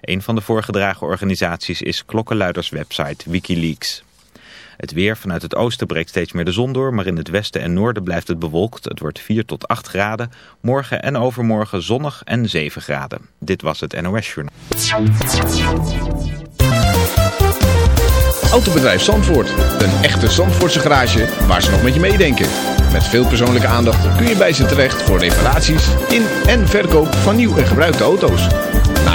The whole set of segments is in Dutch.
Een van de voorgedragen organisaties is klokkenluiderswebsite Wikileaks. Het weer vanuit het oosten breekt steeds meer de zon door, maar in het westen en noorden blijft het bewolkt. Het wordt 4 tot 8 graden. Morgen en overmorgen zonnig en 7 graden. Dit was het NOS Journaal. Autobedrijf Zandvoort. Een echte Zandvoortse garage waar ze nog met je meedenken. Met veel persoonlijke aandacht kun je bij ze terecht voor reparaties in en verkoop van nieuw en gebruikte auto's.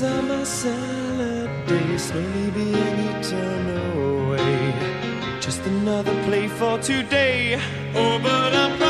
These my salad days, slowly being eaten away. Just another play for today. Oh, but I'm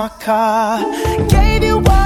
my car. Gave you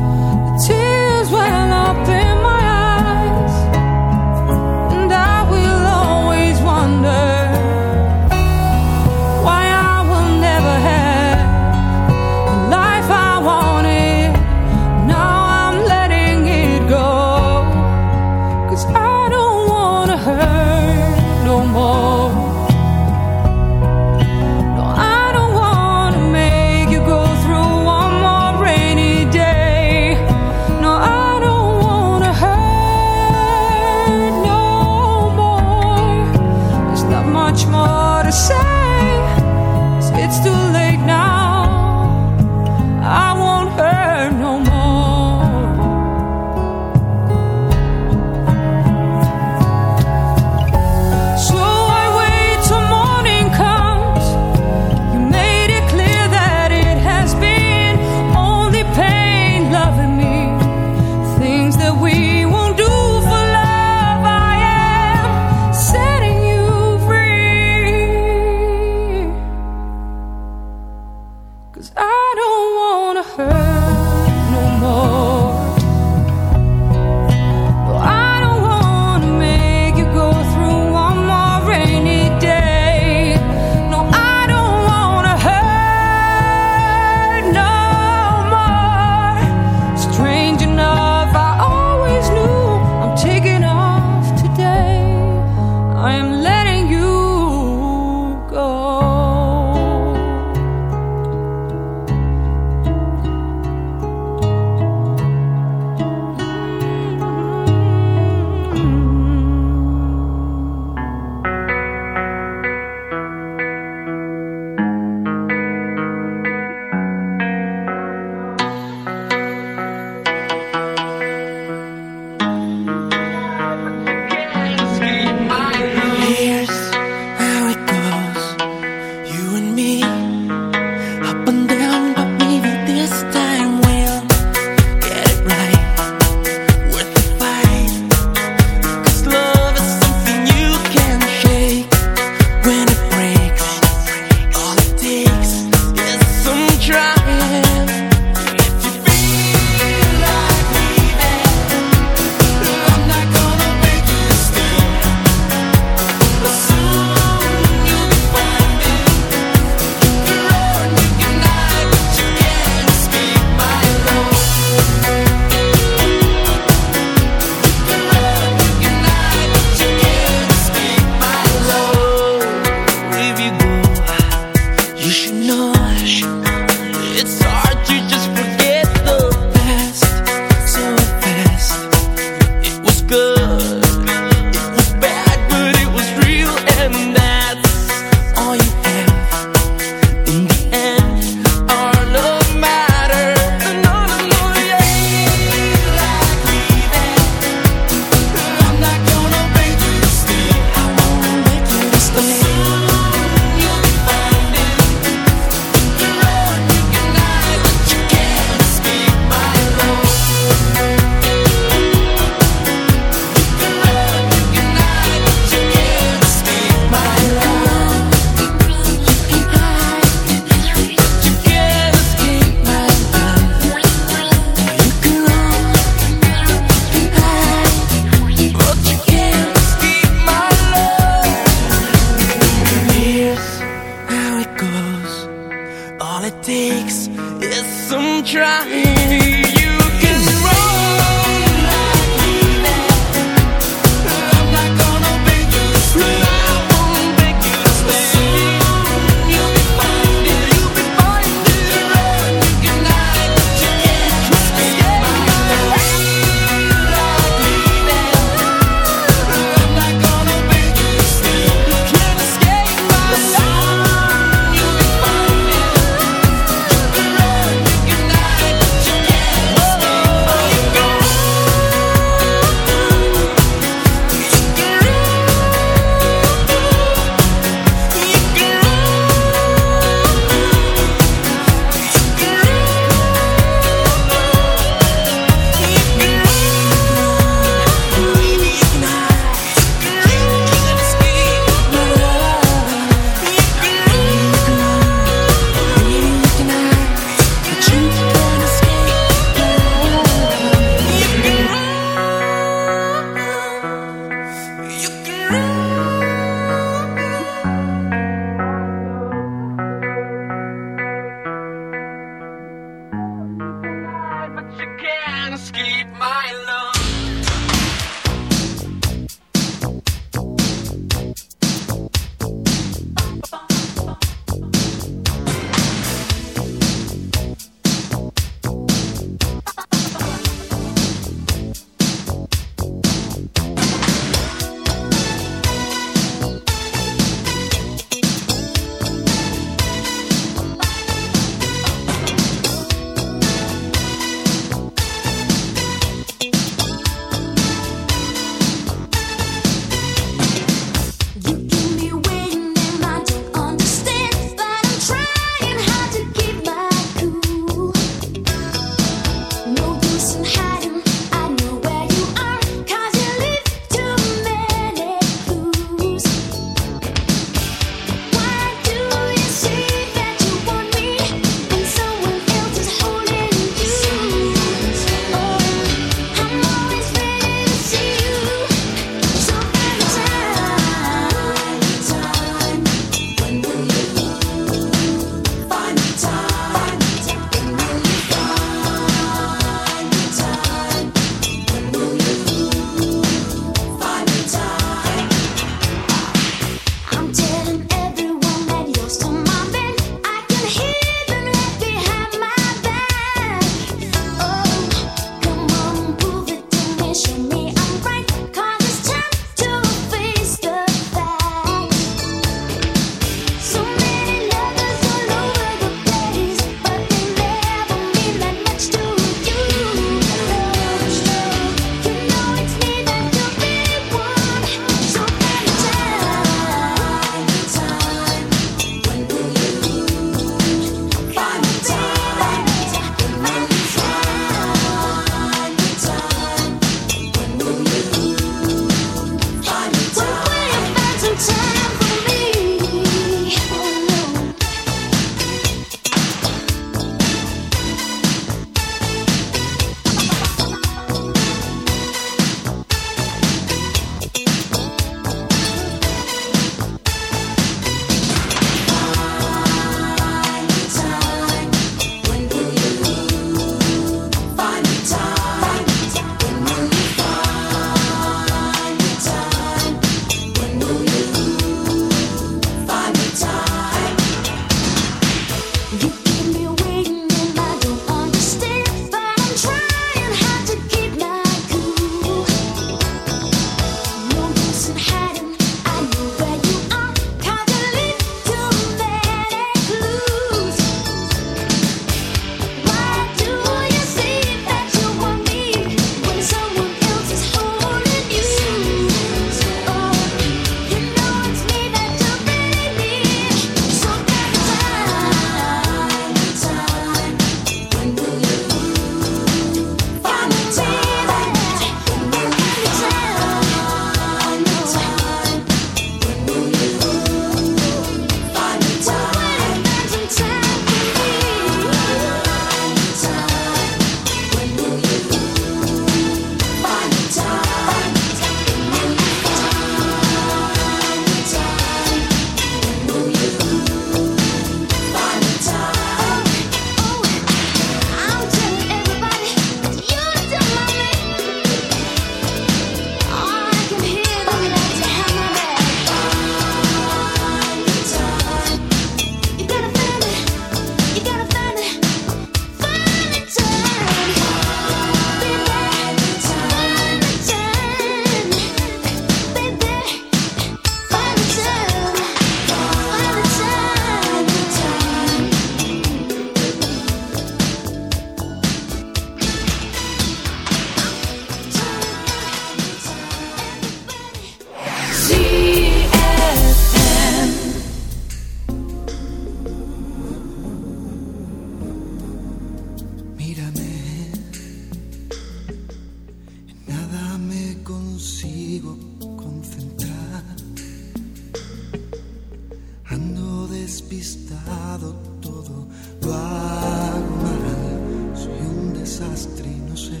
despistado todo lo hago mal. Soy un desastre y no sé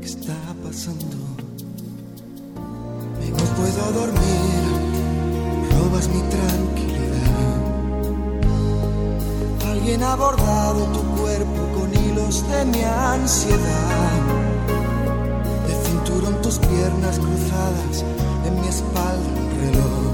qué está pasando. Y no puedo dormir, robas mi tranquilidad. Alguien ha bordado tu cuerpo con hilos de mi ansiedad. De cinturón tus piernas cruzadas, en mi espalda un reloj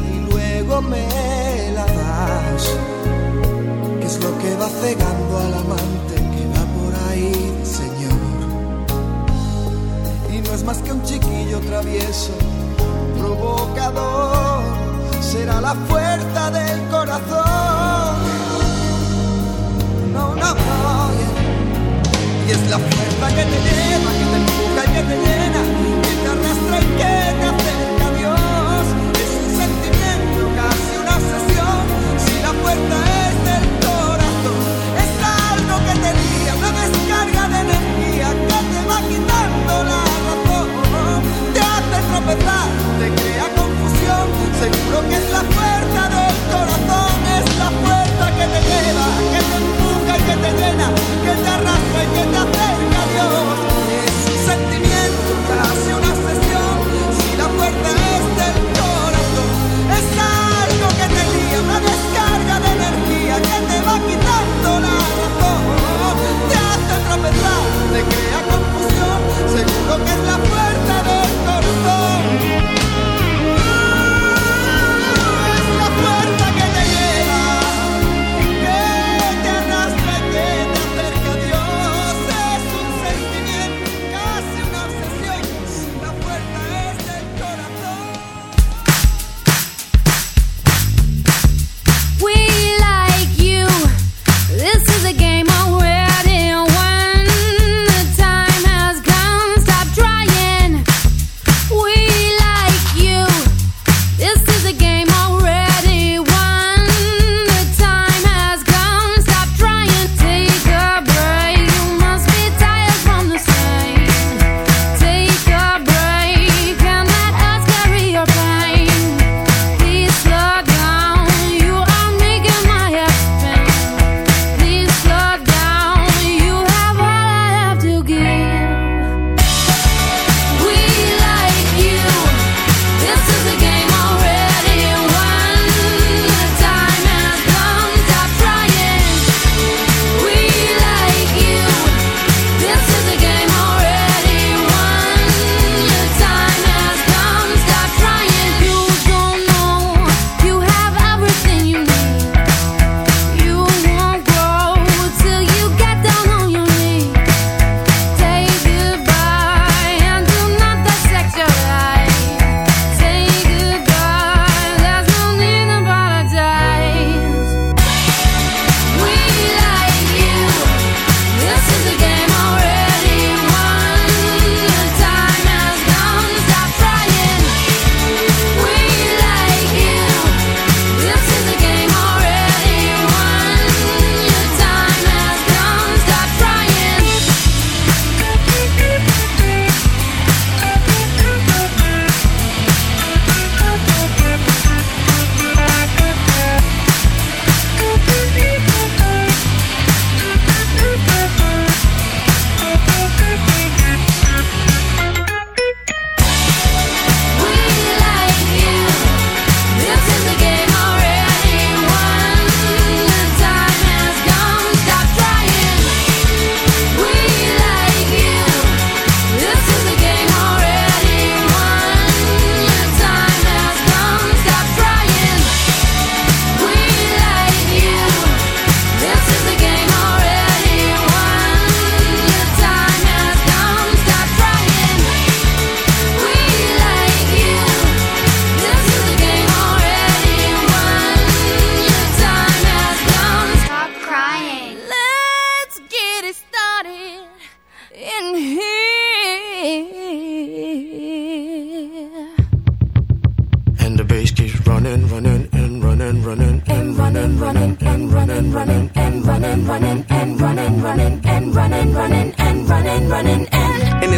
me la das. ¿Qué es lo que va cegando al amante que va por ahí, Señor? Y no es más que un chiquillo travieso, provocador. Será la fuerza del corazón.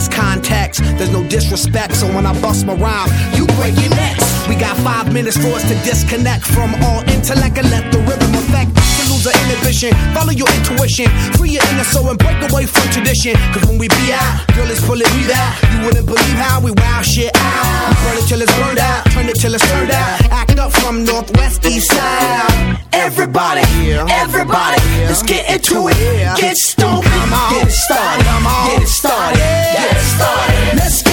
This context, there's no disrespect, so when I bust my rhyme, you break your necks. We got five minutes for us to disconnect from all intellect and let the rhythm affect. To lose our inhibition, follow your intuition, free your inner soul and break away from tradition. Cause when we be out, girl, it's pulling me out. You wouldn't believe how we wow shit out. We burn it till it's burned out, turn it till it's turned out. Up from northwest east side. Everybody, everybody, let's get into it. Get stoked, get it started, get it started, get it started. Let's get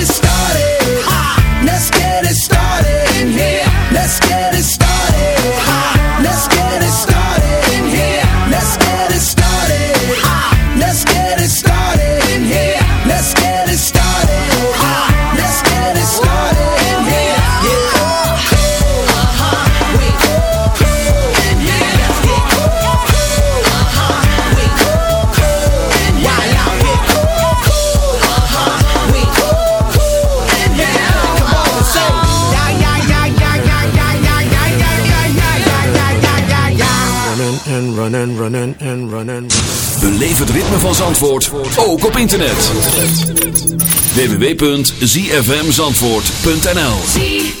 Running, and running, and running. Beleef het ritme van Zandvoort, ook op internet. www.zfmzandvoort.nl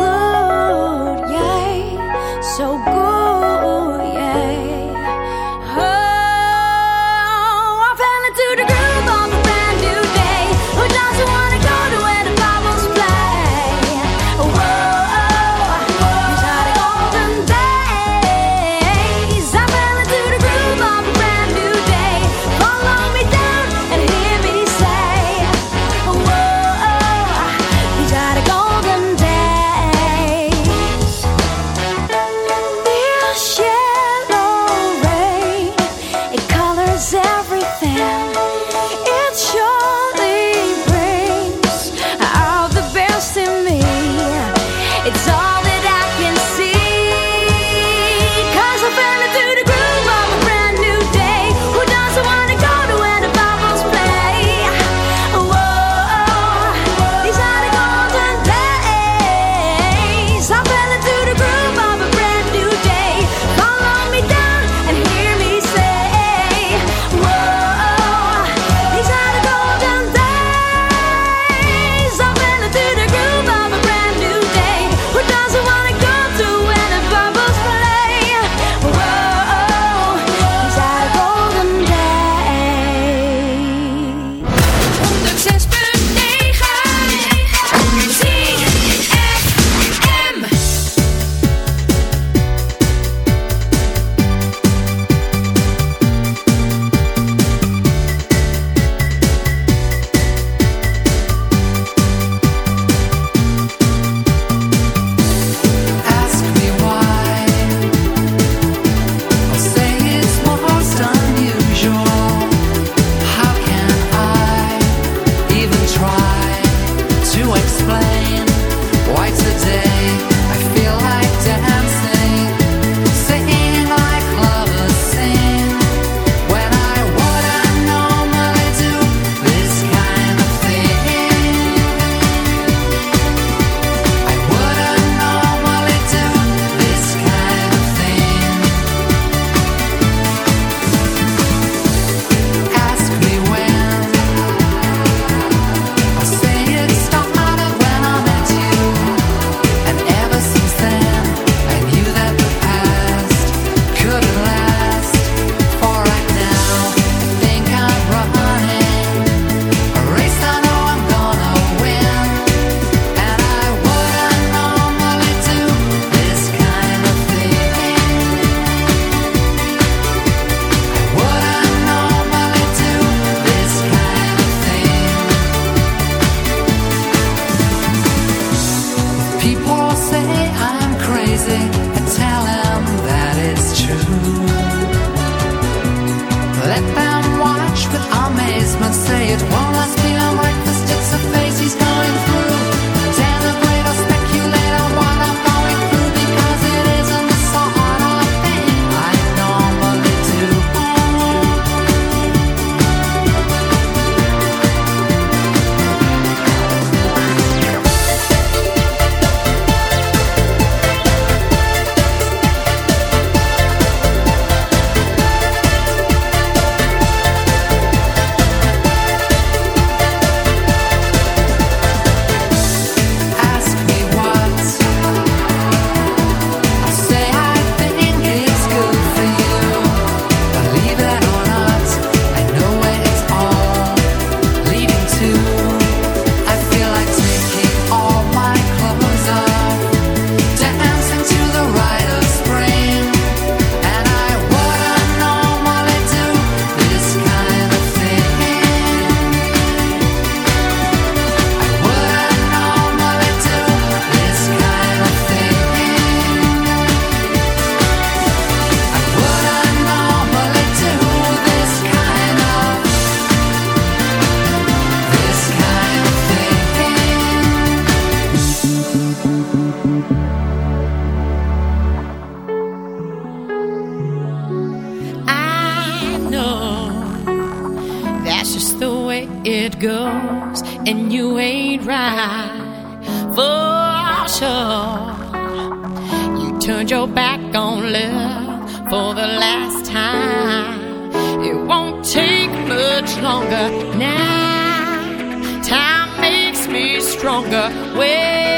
way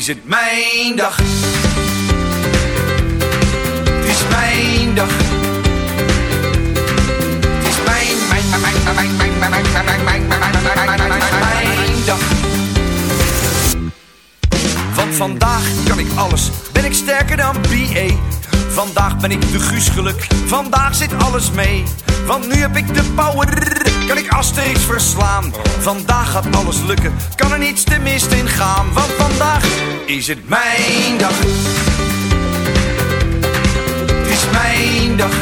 isn't. kan er niets te mist in gaan, want vandaag is het mijn dag. Het is mijn dag.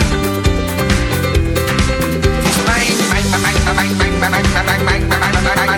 Het is mijn, mijn, mijn, mijn, mijn, mijn, mijn, mijn, mijn, mijn, mijn, mijn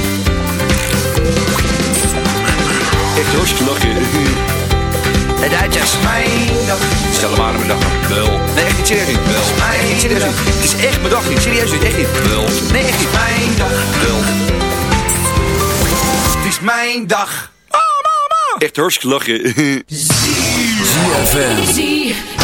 Echt hartstikke lachen. De Duitsers. Mijn dag. Stel hem aan mijn dag. Wel. Nee, echt niet serieus niet. Wel. Nee, niet serieus niet. Het is echt mijn dag niet. Serieus niet. Echt niet. Wel. Nee, echt niet. Mijn dag. Wel. Het is mijn dag. Oh, mama. Echt hartstikke lachen. ZFM. ZFM.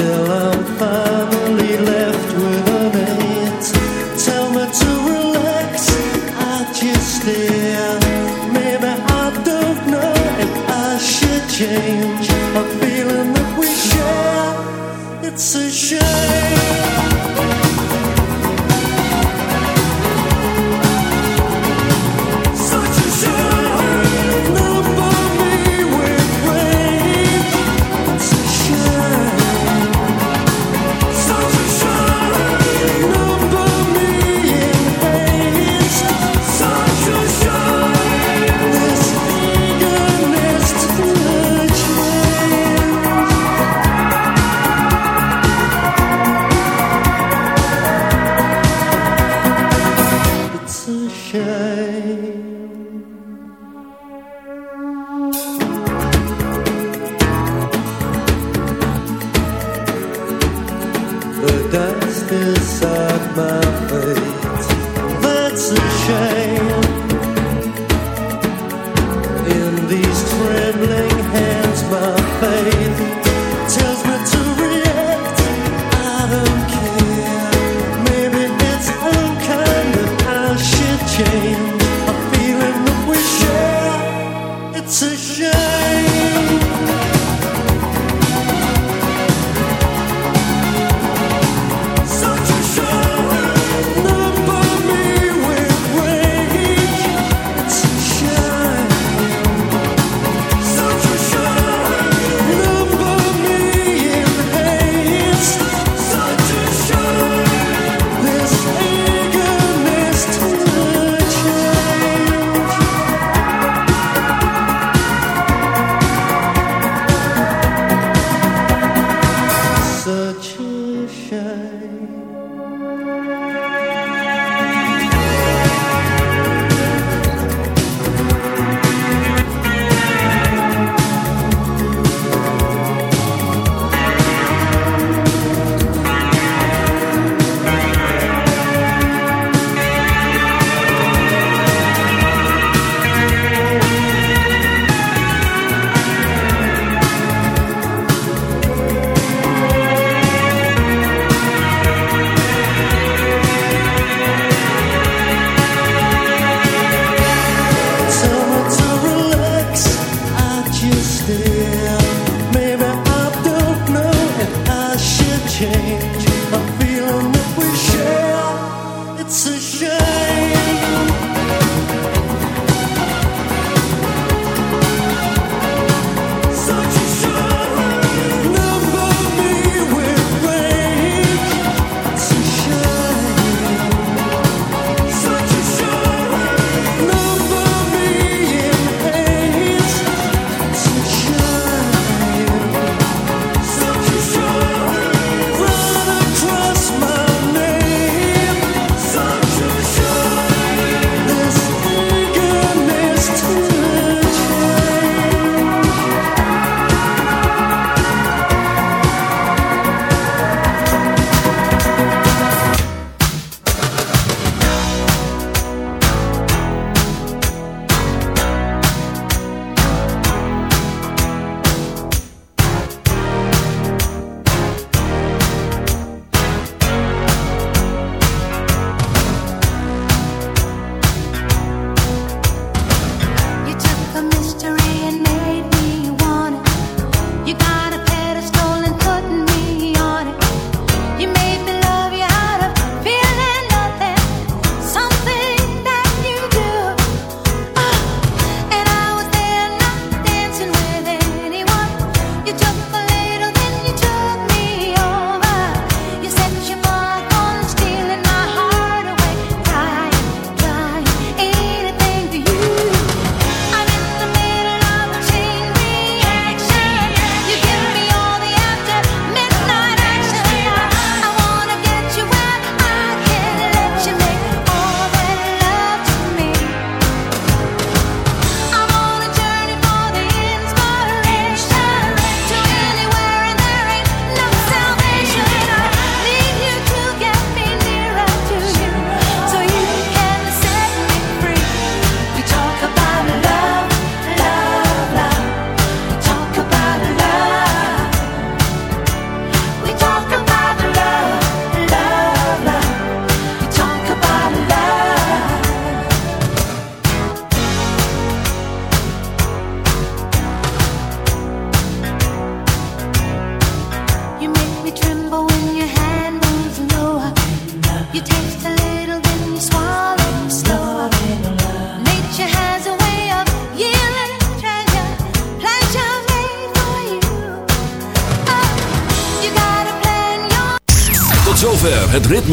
still I'm fine.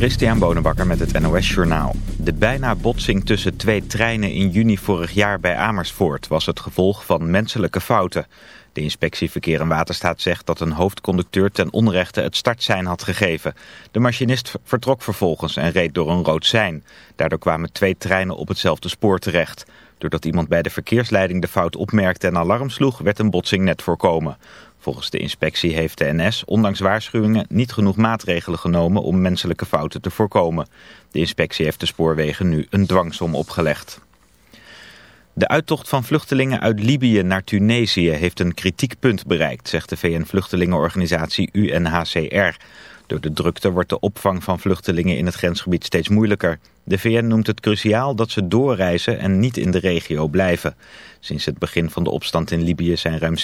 Christian Bonenbakker met het NOS Journaal. De bijna botsing tussen twee treinen in juni vorig jaar bij Amersfoort was het gevolg van menselijke fouten. De inspectie Verkeer en Waterstaat zegt dat een hoofdconducteur ten onrechte het startsein had gegeven. De machinist vertrok vervolgens en reed door een rood sein. Daardoor kwamen twee treinen op hetzelfde spoor terecht. Doordat iemand bij de verkeersleiding de fout opmerkte en alarm sloeg, werd een botsing net voorkomen. Volgens de inspectie heeft de NS, ondanks waarschuwingen, niet genoeg maatregelen genomen om menselijke fouten te voorkomen. De inspectie heeft de spoorwegen nu een dwangsom opgelegd. De uittocht van vluchtelingen uit Libië naar Tunesië heeft een kritiekpunt bereikt, zegt de VN-vluchtelingenorganisatie UNHCR. Door de drukte wordt de opvang van vluchtelingen in het grensgebied steeds moeilijker. De VN noemt het cruciaal dat ze doorreizen en niet in de regio blijven. Sinds het begin van de opstand in Libië zijn ruim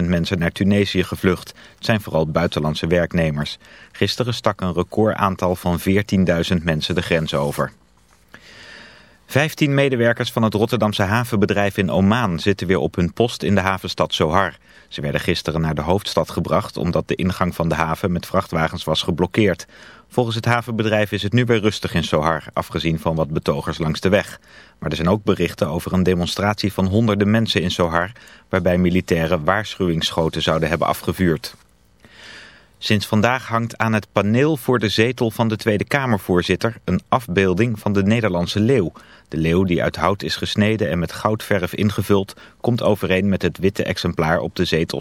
70.000 mensen naar Tunesië gevlucht. Het zijn vooral buitenlandse werknemers. Gisteren stak een recordaantal van 14.000 mensen de grens over. Vijftien medewerkers van het Rotterdamse havenbedrijf in Oman zitten weer op hun post in de havenstad Sohar. Ze werden gisteren naar de hoofdstad gebracht omdat de ingang van de haven met vrachtwagens was geblokkeerd. Volgens het havenbedrijf is het nu weer rustig in Sohar, afgezien van wat betogers langs de weg. Maar er zijn ook berichten over een demonstratie van honderden mensen in Sohar, waarbij militairen waarschuwingsschoten zouden hebben afgevuurd. Sinds vandaag hangt aan het paneel voor de zetel van de Tweede Kamervoorzitter een afbeelding van de Nederlandse leeuw. De leeuw die uit hout is gesneden en met goudverf ingevuld komt overeen met het witte exemplaar op de zetel